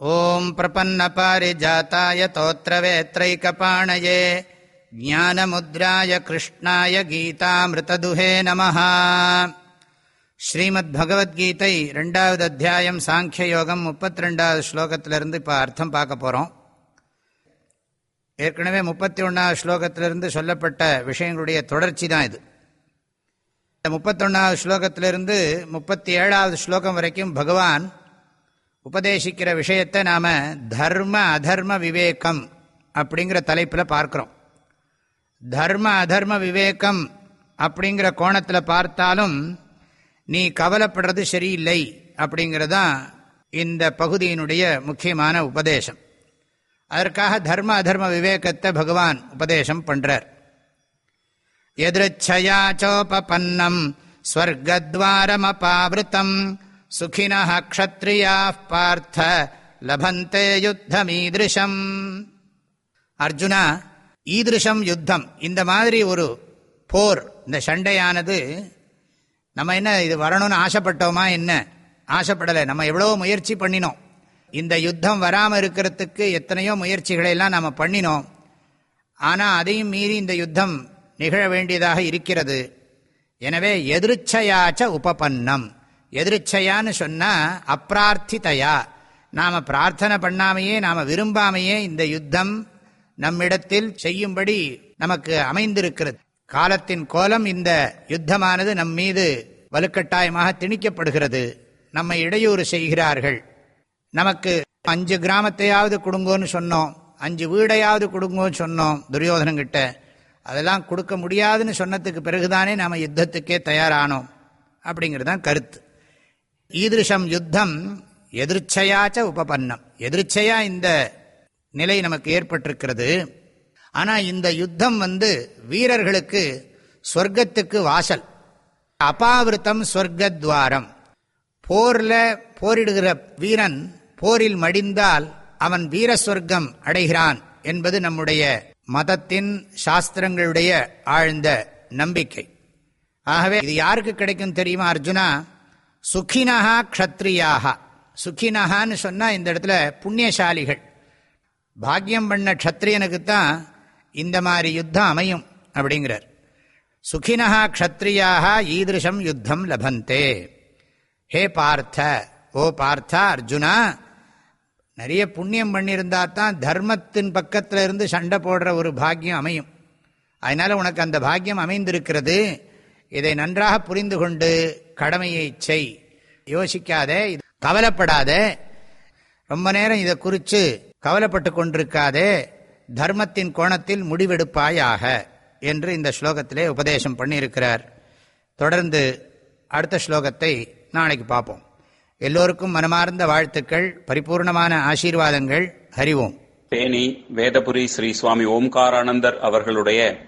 ॐ प्रपन्नपारिजाताय तोत्रवेत्रैकपाणये ज्ञानमुद्राय कृष्णाय गीतामृतदुहे நமः ஸ்ரீமத் பகவத்கீதை ரெண்டாவது அத்தியாயம் சாங்கிய யோகம் முப்பத்தி ரெண்டாவது ஸ்லோகத்திலிருந்து இப்போ அர்த்தம் பார்க்க போகிறோம் ஏற்கனவே முப்பத்தி ஒன்றாவது ஸ்லோகத்திலிருந்து சொல்லப்பட்ட விஷயங்களுடைய தொடர்ச்சி தான் இது முப்பத்தொன்னாவது ஸ்லோகத்திலிருந்து முப்பத்தி ஏழாவது ஸ்லோகம் வரைக்கும் பகவான் உபதேசிக்கிற விஷயத்தை நாம் தர்ம அதர்ம விவேகம் அப்படிங்கிற தலைப்பில் பார்க்குறோம். தர்ம அதர்ம விவேகம் அப்படிங்கிற கோணத்தில் பார்த்தாலும் நீ கவலைப்படுறது சரியில்லை அப்படிங்கிறதான் இந்த பகுதியினுடைய முக்கியமான உபதேசம். அதற்காக தர்ம அதர்ம விவேகத்தை பகவான் உபதேசம் பண்ணுறார் எதிர்ச்சயாச்சோபன்னம் ஸ்வர்கத்வாரமபாவிருத்தம் சுகினா க்ஷத்ரியா பார்த்த லபந்தே யுத்தமீதிருஷம் அர்ஜுனா ஈதிருஷம் யுத்தம் இந்த மாதிரி ஒரு போர் இந்த சண்டையானது நம்ம என்ன இது வரணும்னு ஆசைப்பட்டோமா என்ன? ஆசைப்படலை நம்ம எவ்வளோ முயற்சி பண்ணினோம். இந்த யுத்தம் வராமல் இருக்கிறதுக்கு எத்தனையோ முயற்சிகளை எல்லாம் நம்ம பண்ணினோம். ஆனால் அதையும் மீறி இந்த யுத்தம் நிகழ வேண்டியதாக இருக்கிறது. எனவே எதிர்ச்சையாச்ச உபபன்னம். எதிர்ச்சையான்னு சொன்னால் அப்பிரார்த்திதையா நாம் பிரார்த்தனை பண்ணாமையே நாம் விரும்பாமையே இந்த யுத்தம் நம்மிடத்தில் செய்யும்படி நமக்கு அமைந்திருக்கிறது. காலத்தின் கோலம் இந்த யுத்தமானது நம் மீது வலுக்கட்டாயமாக திணிக்கப்படுகிறது. நம்மை இடையூறு செய்கிறார்கள். நமக்கு அஞ்சு கிராமத்தையாவது கொடுங்கோன்னு சொன்னோம். அஞ்சு வீடையாவது கொடுங்கோன்னு சொன்னோம் துரியோதனங்கிட்ட. அதெல்லாம் கொடுக்க முடியாதுன்னு சொன்னதுக்கு பிறகுதானே நாம் யுத்தத்துக்கே தயாரானோம். அப்படிங்கிறது தான் கருத்து. ஈதிருஷம் யுத்தம் எதிர்ச்சையாச்ச உபபன்னம். எதிர்ச்சையா இந்த நிலை நமக்கு ஏற்பட்டிருக்கிறது. ஆனால் இந்த யுத்தம் வந்து வீரர்களுக்கு சொர்க்கத்துக்கு வாசல். அபாவிருத்தம் சொர்க்கத்வாரம். போரில் போரிடுகிற வீரன் போரில் மடிந்தால் அவன் வீர சொர்க்கம் அடைகிறான் என்பது நம்முடைய மதத்தின் சாஸ்திரங்களுடைய ஆழ்ந்த நம்பிக்கை. ஆகவே இது யாருக்கு கிடைக்கும் தெரியுமா அர்ஜுனா? சுகினஹா க்ஷத்ரியாக சுகினஹான்னு சொன்னால் இந்த இடத்துல புண்ணியசாலிகள். பாக்கியம் பண்ண க்ஷத்ரியனுக்கு தான் இந்த மாதிரி யுத்தம் அமையும் அப்படிங்கிறார். சுகினஹா க்ஷத்ரியாக ஈதிருஷம் யுத்தம் லபந்தே. ஹே பார்த்த ஓ பார்த்தா அர்ஜுனா நிறைய புண்ணியம் பண்ணியிருந்தா தான் தர்மத்தின் பக்கத்தில் இருந்து சண்டை போடுற ஒரு பாக்கியம் அமையும். அதனால் உனக்கு அந்த பாக்கியம் அமைந்திருக்கிறது. இதை நன்றாக புரிந்து கொண்டு கடமையை செய். யோசிக்காதே கவலைப்படாத. ரொம்ப நேரம் இதை குறித்து கவலைப்பட்டு கொண்டிருக்காதே. தர்மத்தின் கோணத்தில் முடிவெடுப்பாயாக என்று இந்த ஸ்லோகத்திலே உபதேசம் பண்ணியிருக்கிறார். தொடர்ந்து அடுத்த ஸ்லோகத்தை நாளைக்கு பார்ப்போம். எல்லோருக்கும் மனமார்ந்த வாழ்த்துக்கள் பரிபூர்ணமான ஆசீர்வாதங்கள். ஹரிவோம் தேனி வேதபுரி ஸ்ரீ சுவாமி ஓம்காரானந்தர் அவர்களுடைய